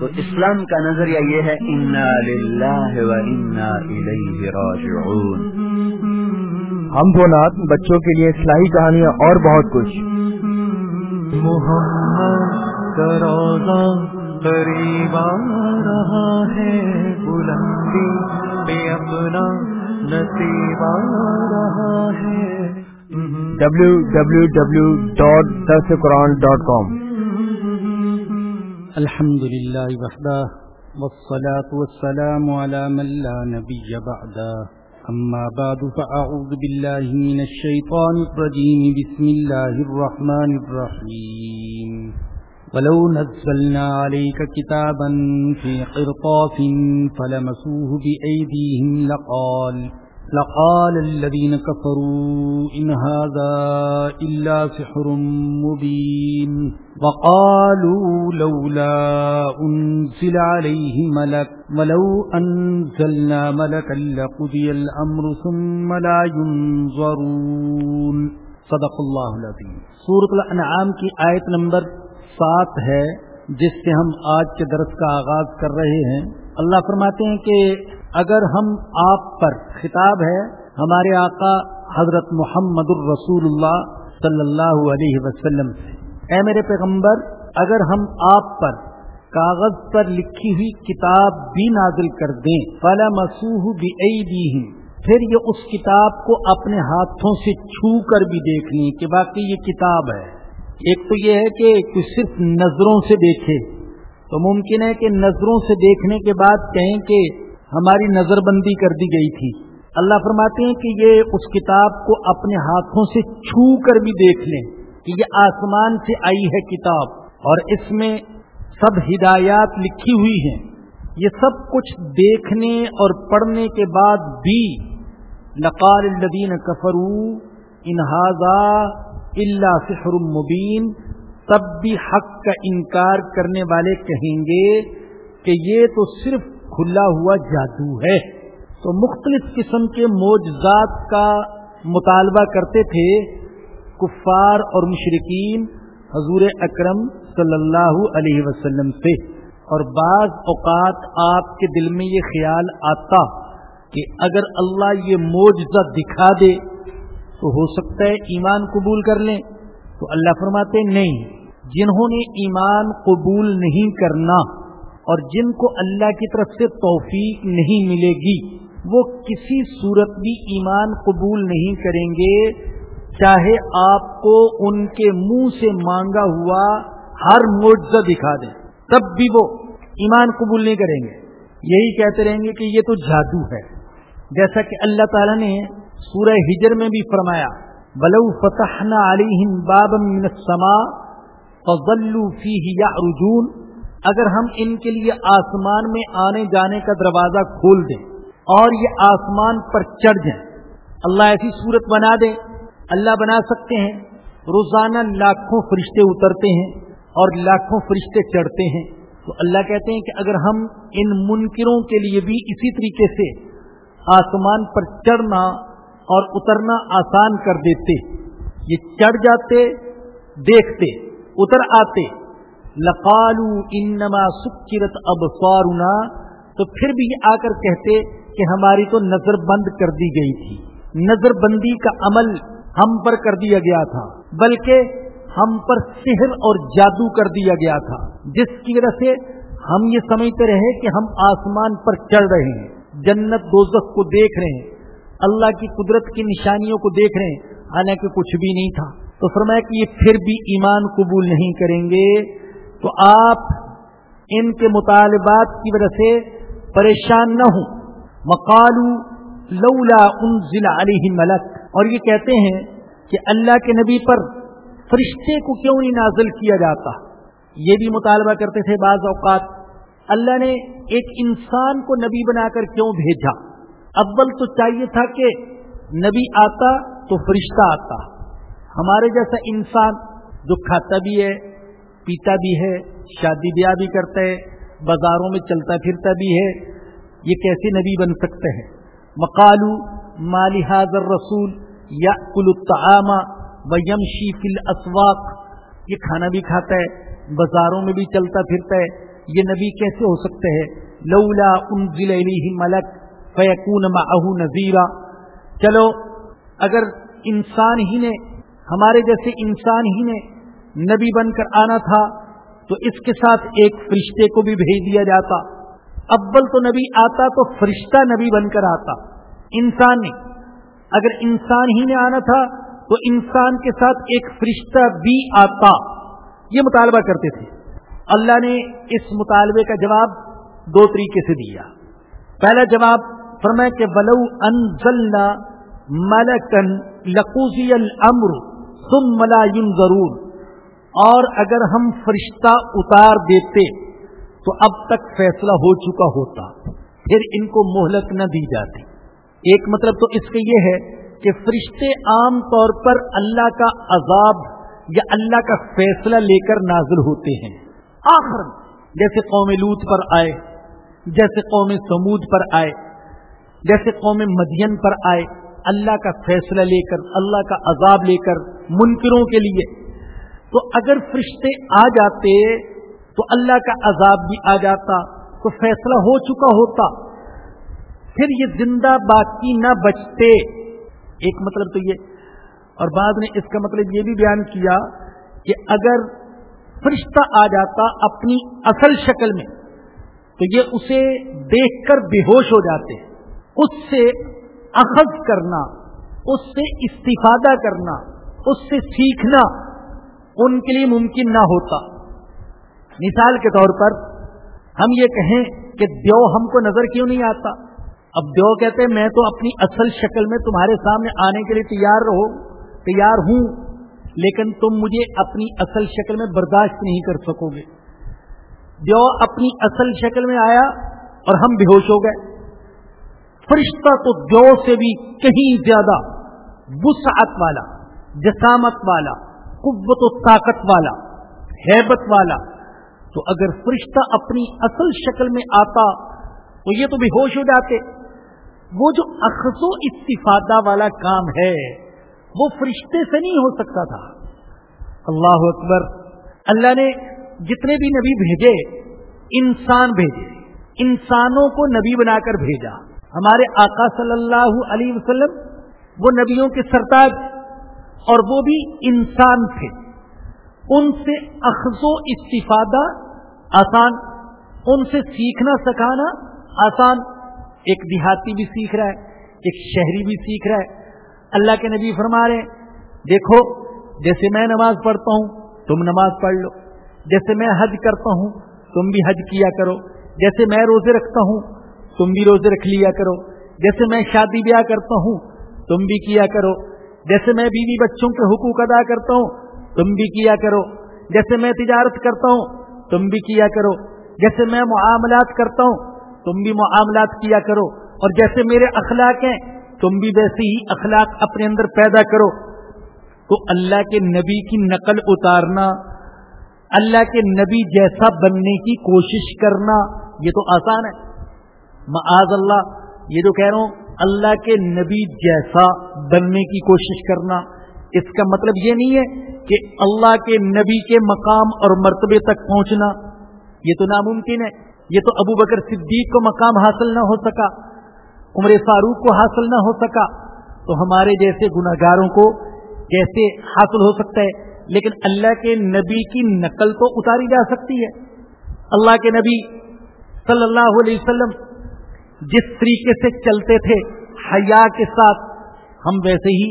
تو اسلام کا نظریہ یہ ہے انا للہ و انا الیہ راجعون ہم دو نات بچوں کے لیے اصلاحی کہانیاں اور بہت کچھ۔ محمد کا روزہ قریب آ رہا ہے بلندی پہ اپنا نصیب آ رہا ہے۔ ڈبلو الحمد لله وحده، والصلاة والسلام على من لا نبي بعده. أما بعد، فأعوذ بالله من الشيطان الرجيم. بسم الله الرحمن الرحيم. ولو نزلنا عليك كتابا في قرطاس فلمسوه بأيديهم لقال لقال الذين كفروا إن هذا إلا سحر مبين وقالوا لولا أنزل عليه ملك ولو أنزلنا ملكا لقضي الأمر ثم لا ينظرون. صدق اللہ العظیم سورة الانعام کی آیت نمبر سات ہے. جس سے ہم آج کے درس کا آغاز کر رہے ہیں۔ اللہ فرماتے ہیں کہ اگر ہم آپ پر خطاب ہے، ہمارے آقا حضرت محمد الرسول اللہ صلی اللہ علیہ وسلم سے۔ اے میرے پیغمبر، اگر ہم آپ پر کاغذ پر لکھی ہوئی کتاب بھی نازل کر دیں، فلا مسوح بھی پھر یہ اس کتاب کو اپنے ہاتھوں سے چھو کر بھی دیکھ لیں کہ باقی یہ کتاب ہے۔ ایک تو یہ ہے کہ کچھ صرف نظروں سے دیکھے، تو ممکن ہے کہ نظروں سے دیکھنے کے بعد کہیں کہ ہماری نظر بندی کر دی گئی تھی۔ اللہ فرماتے ہیں کہ یہ اس کتاب کو اپنے ہاتھوں سے چھو کر بھی دیکھ لیں کہ یہ آسمان سے آئی ہے کتاب اور اس میں سب ہدایات لکھی ہوئی ہیں۔ یہ سب کچھ دیکھنے اور پڑھنے کے بعد بھی لقال الدین کفرو انہذا اللہ سحر مبین، تب بھی حق کا انکار کرنے والے کہیں گے کہ یہ تو صرف کھلا ہوا جادو ہے۔ تو مختلف قسم کے معجزات کا مطالبہ کرتے تھے کفار اور مشرقین حضور اکرم صلی اللہ علیہ وسلم سے۔ اور بعض اوقات آپ کے دل میں یہ خیال آتا کہ اگر اللہ یہ معجزہ دکھا دے تو ہو سکتا ہے ایمان قبول کر لیں۔ تو اللہ فرماتے نہیں، جنہوں نے ایمان قبول نہیں کرنا اور جن کو اللہ کی طرف سے توفیق نہیں ملے گی، وہ کسی صورت بھی ایمان قبول نہیں کریں گے۔ چاہے آپ کو ان کے منہ سے مانگا ہوا ہر معجزہ دکھا دیں، تب بھی وہ ایمان قبول نہیں کریں گے۔ یہی کہتے رہیں گے کہ یہ تو جادو ہے۔ جیسا کہ اللہ تعالیٰ نے سورہ ہجر میں بھی فرمایا بلو فتح یا رجون اگر ہم ان کے لیے آسمان میں آنے جانے کا دروازہ کھول دیں اور یہ آسمان پر چڑھ جائیں، اللہ ایسی صورت بنا دیں، اللہ بنا سکتے ہیں، روزانہ لاکھوں فرشتے اترتے ہیں اور لاکھوں فرشتے چڑھتے ہیں۔ تو اللہ کہتے ہیں کہ اگر ہم ان منکروں کے لیے بھی اسی طریقے سے آسمان پر چڑھنا اور اترنا آسان کر دیتے، یہ چڑھ جاتے، دیکھتے، اتر آتے۔ لقالو انما سکرت ابصارنا، تو پھر بھی آ کر کہتے کہ ہماری تو نظر بند کر دی گئی تھی۔ نظر بندی کا عمل ہم پر کر دیا گیا تھا، بلکہ ہم پر سحر اور جادو کر دیا گیا تھا۔ جس کی وجہ سے ہم یہ سمجھتے رہے کہ ہم آسمان پر چڑھ رہے ہیں، جنت دوزخ کو دیکھ رہے ہیں۔ اللہ کی قدرت کی نشانیوں کو دیکھ رہے ہیں، حالانکہ کچھ بھی نہیں تھا۔ تو فرمایا کہ یہ پھر بھی ایمان قبول نہیں کریں گے۔ تو آپ ان کے مطالبات کی وجہ سے پریشان نہ ہوں۔ مقالو لولا انزل علیہ ملک اور یہ کہتے ہیں کہ اللہ کے نبی پر فرشتے کو کیوں نہیں نازل کیا جاتا؟ یہ بھی مطالبہ کرتے تھے بعض اوقات۔ اللہ نے ایک انسان کو نبی بنا کر کیوں بھیجا؟ اول تو چاہیے تھا کہ نبی آتا تو فرشتہ آتا۔ ہمارے جیسا انسان جو کھاتا بھی ہے، پیتا بھی ہے، شادی بیاہ بھی کرتا ہے، بازاروں میں چلتا پھرتا بھی ہے، یہ کیسے نبی بن سکتے ہیں؟ مقالو مالی حاضر رسول یا کل الطعام و یمشی فل اسواق یہ کھانا بھی کھاتا ہے، بازاروں میں بھی چلتا پھرتا ہے۔ یہ نبی کیسے ہو سکتے ہیں؟ لولا انزل الیہ ملک فیکون معه نذیرا چلو، اگر انسان ہی نے، ہمارے جیسے انسان ہی نے نبی بن کر آنا تھا، تو اس کے ساتھ ایک فرشتے کو بھی بھیج دیا جاتا۔ اول تو نبی آتا تو فرشتہ نبی بن کر آتا۔ انسان نے اگر انسان ہی نے آنا تھا، تو انسان کے ساتھ ایک فرشتہ بھی آتا۔ یہ مطالبہ کرتے تھے۔ اللہ نے اس مطالبے کا جواب دو طریقے سے دیا۔ پہلا جواب فرمایا کہ بلو انزلنا ملکن لقوزی الامر ثم ملا ضرور اور اگر ہم فرشتہ اتار دیتے تو اب تک فیصلہ ہو چکا ہوتا، پھر ان کو مہلت نہ دی جاتی۔ ایک مطلب تو اس کا یہ ہے کہ فرشتے عام طور پر اللہ کا عذاب یا اللہ کا فیصلہ لے کر نازل ہوتے ہیں۔ آخر جیسے قوم لوت پر آئے، جیسے قوم سمود پر آئے جیسے قوم مدین پر آئے، اللہ کا فیصلہ لے کر، اللہ کا عذاب لے کر منکروں کے لیے۔ تو اگر فرشتے آ جاتے، تو اللہ کا عذاب بھی آ جاتا، تو فیصلہ ہو چکا ہوتا۔ پھر یہ زندہ باقی نہ بچتے۔ ایک مطلب تو یہ۔ اور بعد نے اس کا مطلب یہ بھی بیان کیا کہ اگر فرشتہ آ جاتا اپنی اصل شکل میں، تو یہ اسے دیکھ کر بے ہوش ہو جاتے۔ ہیں اس سے اخذ کرنا، اس سے استفادہ کرنا، اس سے سیکھنا ان کے لیے ممکن نہ ہوتا۔ مثال کے طور پر ہم یہ کہیں کہ دیو ہم کو نظر کیوں نہیں آتا؟ اب دیو کہتے ہیں، میں تو اپنی اصل شکل میں تمہارے سامنے آنے کے لیے تیار رہو، تیار ہوں، لیکن تم مجھے اپنی اصل شکل میں برداشت نہیں کر سکو گے۔ دیو اپنی اصل شکل میں آیا اور ہم بے ہوش ہو گئے۔ فرشتہ تو دیو سے بھی کہیں زیادہ وسعت والا، جسامت والا، قوت و طاقت والا، حیبت والا، تو اگر فرشتہ اپنی اصل شکل میں آتا تو یہ تو بے ہوش ہو جاتے۔ وہ جو اخذ و استفادہ والا کام ہے، وہ فرشتے سے نہیں ہو سکتا تھا۔ اللہ اکبر، اللہ نے جتنے بھی نبی بھیجے، انسان بھیجے، انسانوں کو نبی بنا کر بھیجا۔ ہمارے آقا صلی اللہ علیہ وسلم، وہ نبیوں کے سرتاج اور وہ بھی انسان تھے۔ ان سے اخذ و استفادہ آسان، ان سے سیکھنا، سکھانا آسان۔ ایک دیہاتی بھی سیکھ رہا ہے، ایک شہری بھی سیکھ رہا ہے۔ اللہ کے نبی فرما رہے ہیں، دیکھو، جیسے میں نماز پڑھتا ہوں، تم نماز پڑھ لو۔ جیسے میں حج کرتا ہوں، تم بھی حج کیا کرو۔ جیسے میں روزے رکھتا ہوں تم بھی روزے رکھ لیا کرو۔ جیسے میں شادی بیاہ کرتا ہوں، تم بھی کیا کرو۔ جیسے میں بیوی بچوں کے حقوق ادا کرتا ہوں، تم بھی کیا کرو۔ جیسے میں تجارت کرتا ہوں، تم بھی کیا کرو۔ جیسے میں معاملات کرتا ہوں، تم بھی معاملات کیا کرو۔ اور جیسے میرے اخلاق ہیں، تم بھی ویسے ہی اخلاق اپنے اندر پیدا کرو۔ تو اللہ کے نبی کی نقل اتارنا، اللہ کے نبی جیسا بننے کی کوشش کرنا، یہ تو آسان ہے۔ معاذ اللہ، یہ جو کہہ رہا ہوں، اللہ کے نبی جیسا بننے کی کوشش کرنا، اس کا مطلب یہ نہیں ہے کہ اللہ کے نبی کے مقام اور مرتبے تک پہنچنا، یہ تو ناممکن ہے، یہ تو ابو بکر صدیق کو مقام حاصل نہ ہو سکا، عمر فاروق کو حاصل نہ ہو سکا، تو ہمارے جیسے گناہ گاروں کو کیسے حاصل ہو سکتا ہے؟ لیکن اللہ کے نبی کی نقل تو اتاری جا سکتی ہے۔ اللہ کے نبی صلی اللہ علیہ وسلم جس طریقے سے چلتے تھے، حیا کے ساتھ، ہم ویسے ہی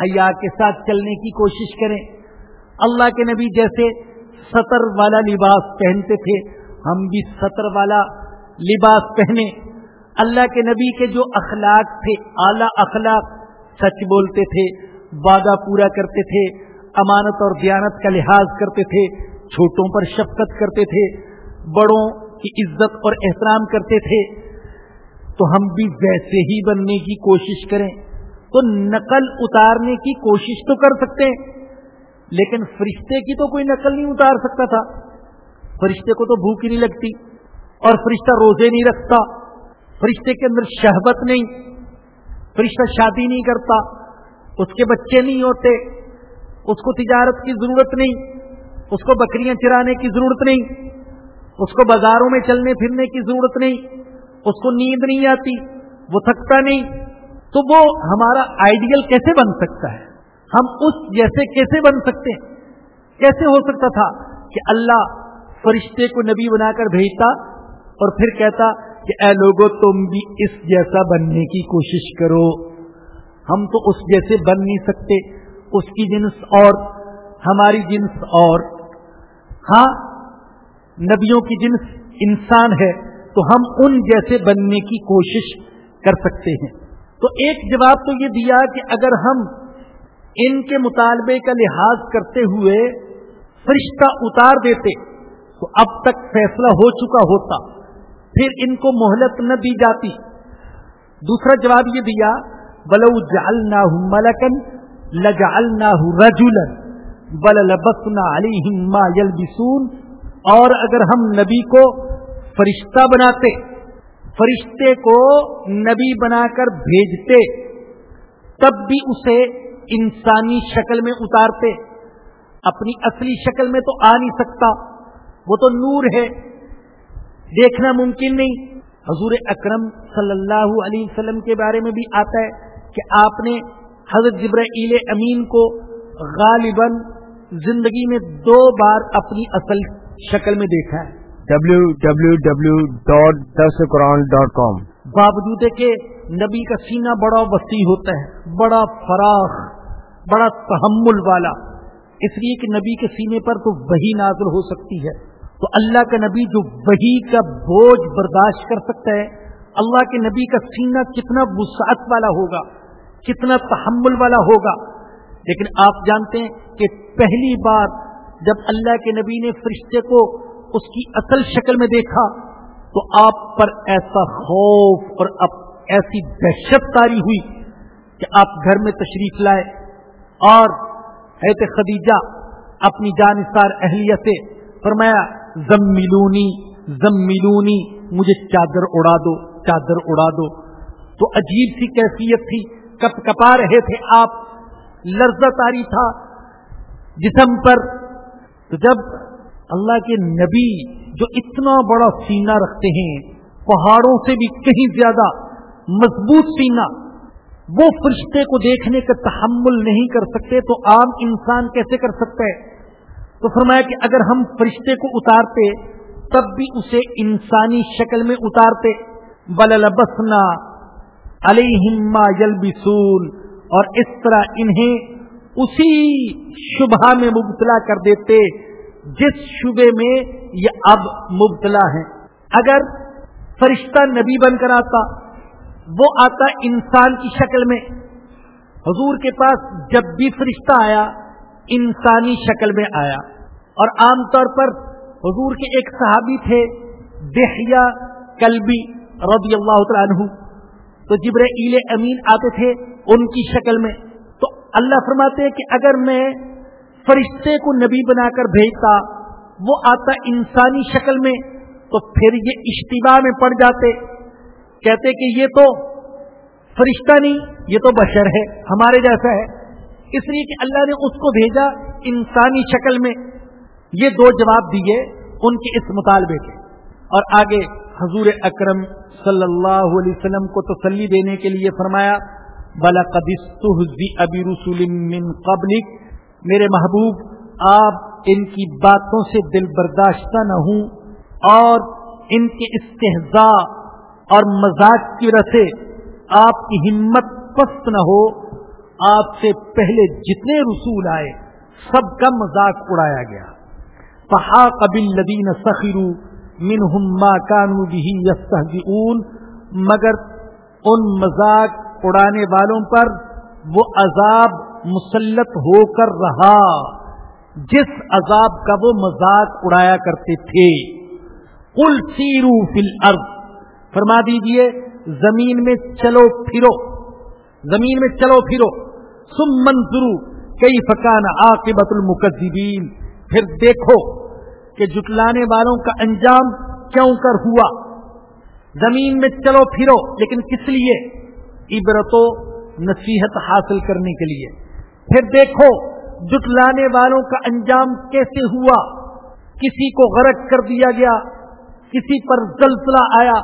حیا کے ساتھ چلنے کی کوشش کریں۔ اللہ کے نبی جیسے سطر والا لباس پہنتے تھے، ہم بھی سطر والا لباس پہنے اللہ کے نبی کے جو اخلاق تھے، اعلی اخلاق، سچ بولتے تھے، وعدہ پورا کرتے تھے، امانت اور دیانت کا لحاظ کرتے تھے، چھوٹوں پر شفقت کرتے تھے، بڑوں کی عزت اور احترام کرتے تھے۔ تو ہم بھی ویسے ہی بننے کی کوشش کریں۔ تو نقل اتارنے کی کوشش تو کر سکتے ہیں، لیکن فرشتے کی تو کوئی نقل نہیں اتار سکتا تھا۔ فرشتے کو تو بھوک ہی نہیں لگتی اور فرشتہ روزے نہیں رکھتا۔ فرشتے کے اندر شہبت نہیں، فرشتہ شادی نہیں کرتا۔ اس کے بچے نہیں ہوتے، اس کو تجارت کی ضرورت نہیں، اس کو بکریاں چرانے کی ضرورت نہیں، اس کو بازاروں میں چلنے پھرنے کی ضرورت نہیں۔ اس کو نیند نہیں آتی، وہ تھکتا نہیں۔ تو وہ ہمارا آئیڈیل کیسے بن سکتا ہے؟ ہم اس جیسے کیسے بن سکتے ہیں؟ کیسے ہو سکتا تھا کہ اللہ فرشتے کو نبی بنا کر بھیجتا اور پھر کہتا کہ اے لوگو تم بھی اس جیسا بننے کی کوشش کرو۔ ہم تو اس جیسے بن نہیں سکتے، اس کی جنس اور، ہماری جنس اور۔ ہاں نبیوں کی جنس انسان ہے۔ تو ہم ان جیسے بننے کی کوشش کر سکتے ہیں۔ تو ایک جواب تو یہ دیا کہ اگر ہم ان کے مطالبے کا لحاظ کرتے ہوئے فرشتہ اتار دیتے تو اب تک فیصلہ ہو چکا ہوتا، پھر ان کو مہلت نہ دی جاتی۔ دوسرا جواب یہ دیا بلو جالنا ملکن لجالنا رجولن بل لبسنا علی ہما اور اگر ہم نبی کو فرشتہ بناتے، فرشتے کو نبی بنا کر بھیجتے، تب بھی اسے انسانی شکل میں اتارتے۔ اپنی اصلی شکل میں تو آ نہیں سکتا، وہ تو نور ہے۔ دیکھنا ممکن نہیں۔ حضور اکرم صلی اللہ علیہ وسلم کے بارے میں بھی آتا ہے کہ آپ نے حضرت جبرائیل امین کو غالباً زندگی میں دو بار اپنی اصل شکل میں دیکھا ہے۔ W W W dot this Quran dot com باوجود کہ نبی کا سینہ بڑا وسیع ہوتا ہے، بڑا فراخ، بڑا تحمل والا۔ اس لیے کہ نبی کے سینے پر تو وہی نازل ہو سکتی ہے۔ تو اللہ کا نبی جو وہی کا بوجھ برداشت کر سکتا ہے، اللہ کے نبی کا سینہ کتنا وسعت والا ہوگا، کتنا تحمل والا ہوگا۔ لیکن آپ جانتے ہیں کہ پہلی بار جب اللہ کے نبی نے فرشتے کو اس کی اصل شکل میں دیکھا تو آپ پر ایسا خوف اور ایسی دہشت تاری ہوئی کہ آپ گھر میں تشریف لائے اور حیت خدیجہ اپنی جانسار اہلیت سے فرمایا، زملونی زملونی، مجھے چادر اڑا دو، چادر اڑا دو. تو عجیب سی کیفیت تھی، کپ کپا رہے تھے آپ، لرزہ تاری تھا جسم پر۔ تو جب اللہ کے نبی جو اتنا بڑا سینہ رکھتے ہیں، پہاڑوں سے بھی کہیں زیادہ مضبوط سینہ، وہ فرشتے کو دیکھنے کا تحمل نہیں کر سکتے، تو عام انسان کیسے کر سکتا ہے؟ تو فرمایا کہ اگر ہم فرشتے کو اتارتے، تب بھی اسے انسانی شکل میں اتارتے۔ بلبسنا علیہما یلبسون اور اس طرح انہیں اسی شبہ میں مبتلا کر دیتے۔ جس شبے میں یہ اب مبتلا ہے اگر فرشتہ نبی بن کر آتا، وہ آتا انسان کی شکل میں۔ حضور کے پاس جب بھی فرشتہ آیا، انسانی شکل میں آیا۔ اور عام طور پر حضور کے ایک صحابی تھے، دہیا کلبی رضی اللہ تعالیٰ عنہ۔ تو جبر ایل امین آتے تھے ان کی شکل میں۔ تو اللہ فرماتے ہیں کہ اگر میں فرشتے کو نبی بنا کر بھیجتا، وہ آتا انسانی شکل میں، تو پھر یہ اشتباہ میں پڑ جاتے۔ کہتے کہ یہ تو فرشتہ نہیں، یہ تو بشر ہے، ہمارے جیسا ہے۔ اس لیے کہ اللہ نے اس کو بھیجا انسانی شکل میں۔ یہ دو جواب دیے ان کے اس مطالبے کے۔ اور آگے حضور اکرم صلی اللہ علیہ وسلم کو تسلی دینے کے لیے فرمایا بلا ابی رسول من قبل میرے محبوب، آپ ان کی باتوں سے دل برداشتہ نہ ہوں اور ان کے استحضاء اور مزاج کی وجہ سے آپ کی ہمت پست نہ ہو، آپ سے پہلے جتنے رسول آئے، سب کا مذاق اڑایا گیا۔ پہا قبل لدین سخرو من ہما کانو بھی مگر ان مذاق اڑانے والوں پر وہ عذاب مسلط ہو کر رہا۔ جس عذاب کا وہ مذاق اڑایا کرتے تھے۔ کل سیرو فل فرما دیجیے، زمین میں چلو پھرو۔ زمین میں چلو پھرو۔ سم منظرو کئی فکان عاقبت المکذبین۔ پھر دیکھو کہ جٹلانے والوں کا انجام کیوں کر ہوا۔ زمین میں چلو پھرو، لیکن کس لیے؟ عبرت و نصیحت حاصل کرنے کے لیے۔ پھر دیکھو جٹلانے والوں کا انجام کیسے ہوا؟ کسی کو غرق کر دیا گیا، کسی پر زلزلہ آیا،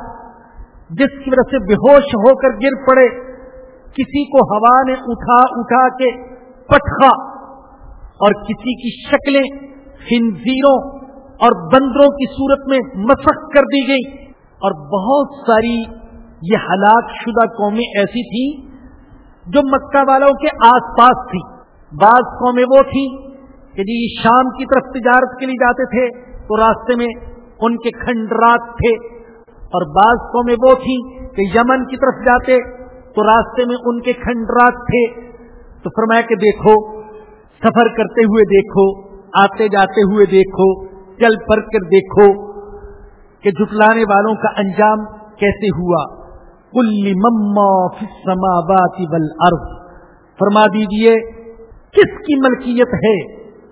جس کی وجہ سے بے ہوش ہو کر گر پڑے، کسی کو ہوا نے اٹھا اٹھا کے پٹخا، اور کسی کی شکلیں خنزیروں اور بندروں کی صورت میں مسخ کر دی گئی اور بہت ساری یہ ہلاک شدہ قومیں ایسی تھیں جو مکہ والوں کے آس پاس تھی بعض قومیں وہ تھیں کہ جی شام کی طرف تجارت کے لیے جاتے تھے تو راستے میں ان کے کھنڈرات تھے اور بعض قومیں وہ تھیں کہ یمن کی طرف جاتے تو راستے میں ان کے کھنڈرات تھے تو فرمایا کہ دیکھو، سفر کرتے ہوئے دیکھو، آتے جاتے ہوئے دیکھو چل پڑ کر دیکھو کہ جٹلانے والوں کا انجام کیسے ہوا۔ کل مما سماواتی بل فرما دیجیے کس کی ملکیت ہے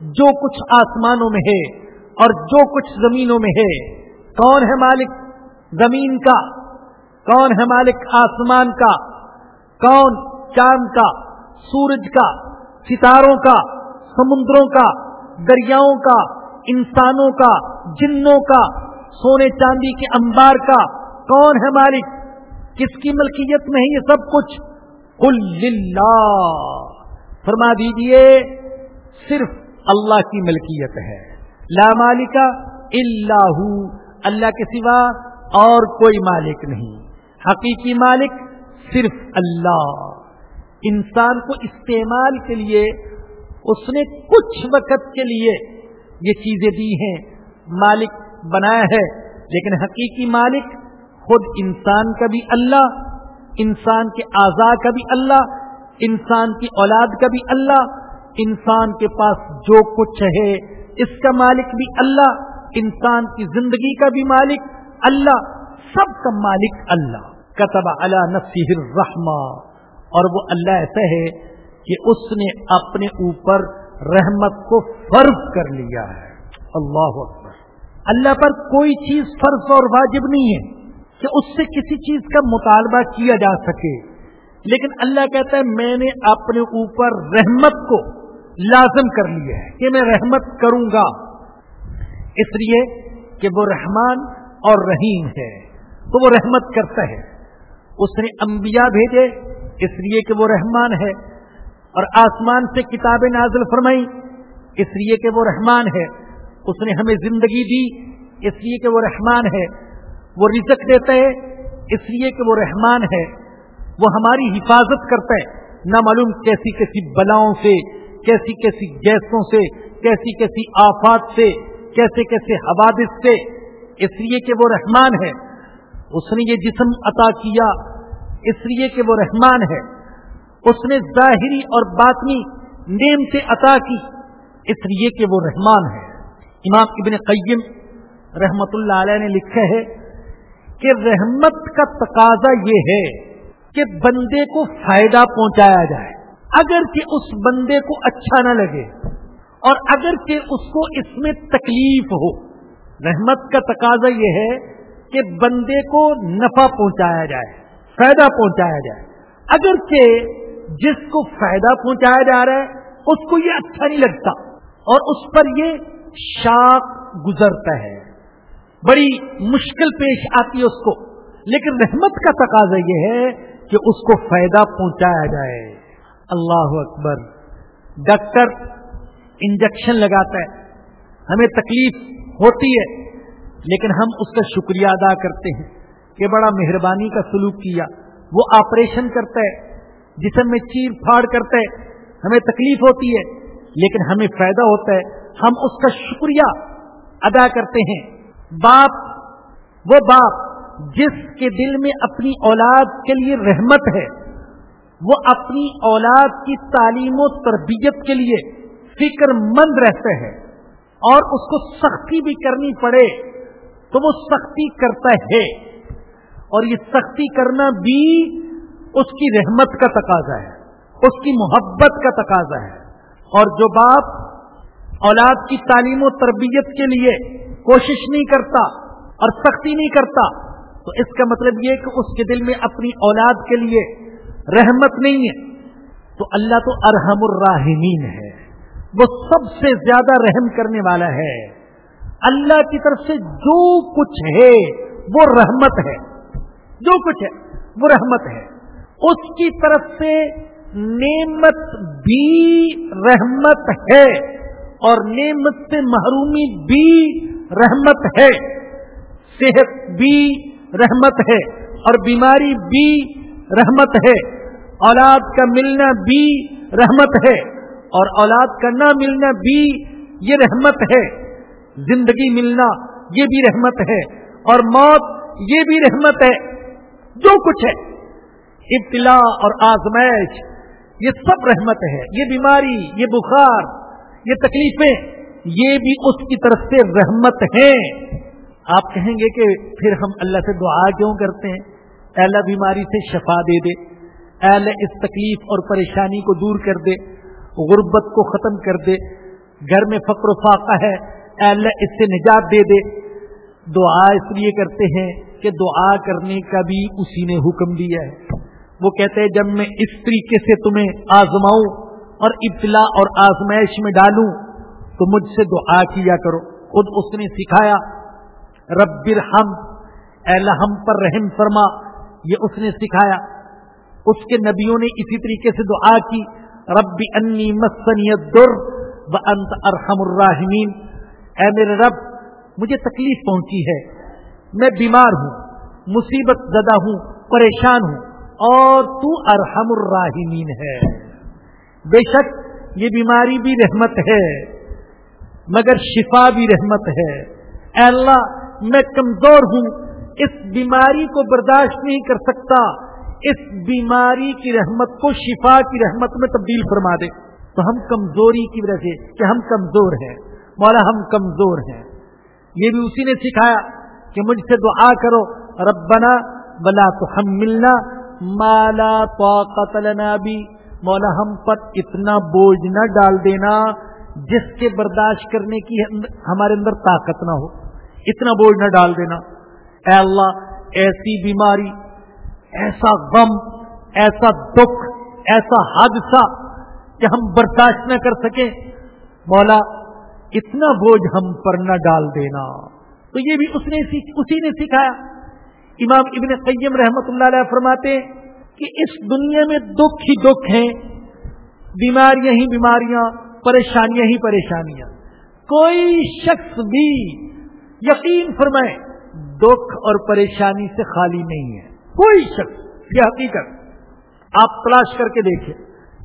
جو کچھ آسمانوں میں ہے اور جو کچھ زمینوں میں ہے؟ کون ہے مالک زمین کا؟ کون ہے مالک آسمان کا؟ کون چاند کا؟ سورج کا؟ ستاروں کا؟ سمندروں کا؟ دریاؤں کا؟ انسانوں کا؟ جنوں کا؟ سونے چاندی کے انبار کا؟ کون ہے مالک؟ کس کی ملکیت میں ہے یہ سب کچھ؟ فرما دیجیے صرف اللہ کی ملکیت ہے۔ لا مالکا اللہ اللہ کے سوا اور کوئی مالک نہیں۔ حقیقی مالک صرف اللہ۔ انسان کو استعمال کے لیے، اس نے کچھ وقت کے لیے یہ چیزیں دی ہیں۔ مالک بنایا ہے، لیکن حقیقی مالک خود انسان کا بھی اللہ، انسان کے اعضاء کا بھی اللہ انسان کی اولاد کا بھی اللہ، انسان کے پاس جو کچھ ہے، اس کا مالک بھی اللہ، انسان کی زندگی کا بھی مالک اللہ، سب کا مالک اللہ۔ کتب اللہ نفسی الرحمہ۔ اور وہ اللہ ایسا ہے کہ اس نے اپنے اوپر رحمت کو فرض کر لیا ہے۔ اللہ اکبر۔ اللہ پر کوئی چیز فرض اور واجب نہیں ہے کہ اس سے کسی چیز کا مطالبہ کیا جا سکے۔ لیکن اللہ کہتا ہے میں نے اپنے اوپر رحمت کو لازم کر لیا ہے کہ میں رحمت کروں گا۔ اس لیے کہ وہ رحمان اور رحیم ہے۔ تو وہ رحمت کرتا ہے۔ اس نے انبیاء بھیجے، اس لیے کہ وہ رحمان ہے۔ اور آسمان سے کتابیں نازل فرمائی، اس لیے کہ وہ رحمان ہے۔ اس نے ہمیں زندگی دی، اس لیے کہ وہ رحمان ہے۔ وہ رزق دیتا ہے، اس لیے کہ وہ رحمان ہے۔ وہ ہماری حفاظت کرتا ہے۔ نہ معلوم کیسی کیسی بلاؤں سے، کیسی کیسی گیسوں سے، کیسی کیسی آفات سے، کیسے کیسے حوادث سے۔ اس لیے کہ وہ رحمان ہے۔ اس نے یہ جسم عطا کیا۔ اس لیے کہ وہ رحمان ہے۔ اس نے ظاہری اور باطنی نیم سے عطا کی۔ اس لیے کہ وہ رحمان ہے۔ امام ابن قیم رحمت اللہ علیہ نے لکھا ہے کہ رحمت کا تقاضا یہ ہے کہ بندے کو فائدہ پہنچایا جائے۔ اگر کہ اس بندے کو اچھا نہ لگے اور اگر کہ اس کو اس میں تکلیف ہو۔ رحمت کا تقاضا یہ ہے کہ بندے کو نفع پہنچایا جائے، فائدہ پہنچایا جائے۔ اگر کہ جس کو فائدہ پہنچایا جا رہا ہے، اس کو یہ اچھا نہیں لگتا اور اس پر یہ شاق گزرتا ہے۔ بڑی مشکل پیش آتی ہے اس کو۔ لیکن رحمت کا تقاضا یہ ہے کہ اس کو فائدہ پہنچایا جائے۔ اللہ اکبر۔ ڈاکٹر انجیکشن لگاتا ہے۔ ہمیں تکلیف ہوتی ہے، لیکن ہم اس کا شکریہ ادا کرتے ہیں کہ بڑا مہربانی کا سلوک کیا۔ وہ آپریشن کرتا ہے، جسم میں چیر پھاڑ کرتا ہے۔ ہمیں تکلیف ہوتی ہے، لیکن ہمیں فائدہ ہوتا ہے۔ ہم اس کا شکریہ ادا کرتے ہیں۔ باپ، وہ باپ جس کے دل میں اپنی اولاد کے لیے رحمت ہے، وہ اپنی اولاد کی تعلیم و تربیت کے لیے فکر مند رہتے ہیں اور اس کو سختی بھی کرنی پڑے تو وہ سختی کرتا ہے۔ اور یہ سختی کرنا بھی اس کی رحمت کا تقاضا ہے، اس کی محبت کا تقاضا ہے۔ اور جو باپ اولاد کی تعلیم و تربیت کے لیے کوشش نہیں کرتا اور سختی نہیں کرتا تو اس کا مطلب یہ کہ اس کے دل میں اپنی اولاد کے لیے رحمت نہیں ہے۔ تو اللہ تو ارحم الراحمین ہے۔ وہ سب سے زیادہ رحم کرنے والا ہے۔ اللہ کی طرف سے جو کچھ ہے، وہ رحمت ہے۔ جو کچھ ہے، وہ رحمت ہے۔ اس کی طرف سے نعمت بھی رحمت ہے اور نعمت سے محرومی بھی رحمت ہے۔ صحت بھی رحمت ہے اور بیماری بھی رحمت ہے اولاد کا ملنا بھی رحمت ہے اور اولاد کا نہ ملنا بھی یہ رحمت ہے زندگی ملنا یہ بھی رحمت ہے اور موت یہ بھی رحمت ہے جو کچھ ہے ابتلا اور آزمائش یہ سب رحمت ہے یہ بیماری یہ بخار یہ تکلیفیں یہ بھی اس کی طرف سے رحمت ہیں آپ کہیں گے کہ پھر ہم اللہ سے دعا کیوں کرتے ہیں؟ اللہ بیماری سے شفا دے دے۔ اللہ اس تکلیف اور پریشانی کو دور کر دے۔ غربت کو ختم کر دے۔ گھر میں فقر و فاقہ ہے۔ اے اللہ اس سے نجات دے دے۔ دعا اس لیے کرتے ہیں کہ دعا کرنے کا بھی اسی نے حکم دیا ہے۔ وہ کہتے ہیں، جب میں اس طریقے سے تمہیں آزماؤں اور ابتلا اور آزمائش میں ڈالوں، تو مجھ سے دعا کیا کرو۔ خود اس نے سکھایا۔ رب ہم ہم پر رحم فرما۔ یہ اس نے سکھایا۔ اس کے نبیوں نے اسی طریقے سے دعا کی۔ رب انی مسنی در و انت ارحم الراحمین۔ اے میرے رب، مجھے تکلیف پہنچی ہے۔ میں بیمار ہوں، مصیبت زدہ ہوں، پریشان ہوں۔ اور تو ارحم الراحمین ہے۔ بے شک یہ بیماری بھی رحمت ہے، مگر شفا بھی رحمت ہے۔ اے اللہ میں کمزور ہوں، اس بیماری کو برداشت نہیں کر سکتا، اس بیماری کی رحمت کو شفا کی رحمت میں تبدیل فرما دے۔ تو ہم کمزوری کی وجہ سے کہ ہم کمزور ہیں۔ مولا، ہم کمزور ہیں۔ یہ بھی اسی نے سکھایا کہ مجھ سے دعا کرو، ربنا بلا تو ہم ملنا مالا تو بھی مولا، ہم پر اتنا بوجھ نہ ڈال دینا جس کے برداشت کرنے کی ہمارے اندر طاقت نہ ہو۔ اتنا بوجھ نہ ڈال دینا۔ اے اللہ، ایسی بیماری، ایسا غم، ایسا دکھ، ایسا حادثہ کہ ہم برداشت نہ کر سکیں۔ مولا، اتنا بوجھ ہم پر نہ ڈال دینا۔ تو یہ بھی اس نے اسی نے سکھایا۔ امام ابن قیم رحمت اللہ علیہ فرماتے کہ اس دنیا میں دکھ ہی دکھ ہیں۔ بیماریاں ہی بیماریاں، پریشانیاں ہی پریشانیاں۔ کوئی شخص بھی یقین فرمائے، دکھ اور پریشانی سے خالی نہیں ہے۔ کوئی شخص یہ حقیقت۔ آپ تلاش کر کے دیکھیں۔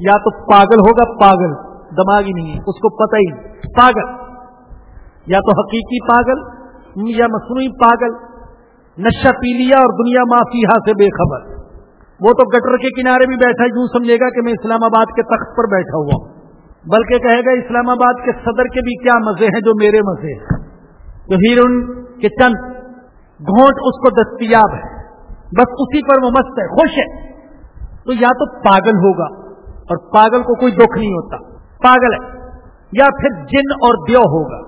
یا تو پاگل ہوگا، پاگل۔ دماغی نہیں ہے، اس کو پتہ ہی پاگل۔ یا تو حقیقی پاگل، یا مصنوعی پاگل۔ نشہ پی لیا اور دنیا معافی ہاں سے بے خبر۔ وہ تو گٹر کے کنارے بھی بیٹھا یوں سمجھے گا کہ میں اسلام آباد کے تخت پر بیٹھا ہوا ہوں۔ بلکہ کہے گا، اسلام آباد کے صدر کے بھی کیا مزے ہیں جو میرے مزے ہیں۔ تو ہیرون کے چند گھونٹ اس کو دستیاب ہے۔ بس اسی پر وہ مست ہے، خوش ہے۔ تو یا تو پاگل ہوگا اور پاگل کو کوئی دکھ نہیں ہوتا، پاگل ہے۔ یا پھر جن اور دیو ہوگا۔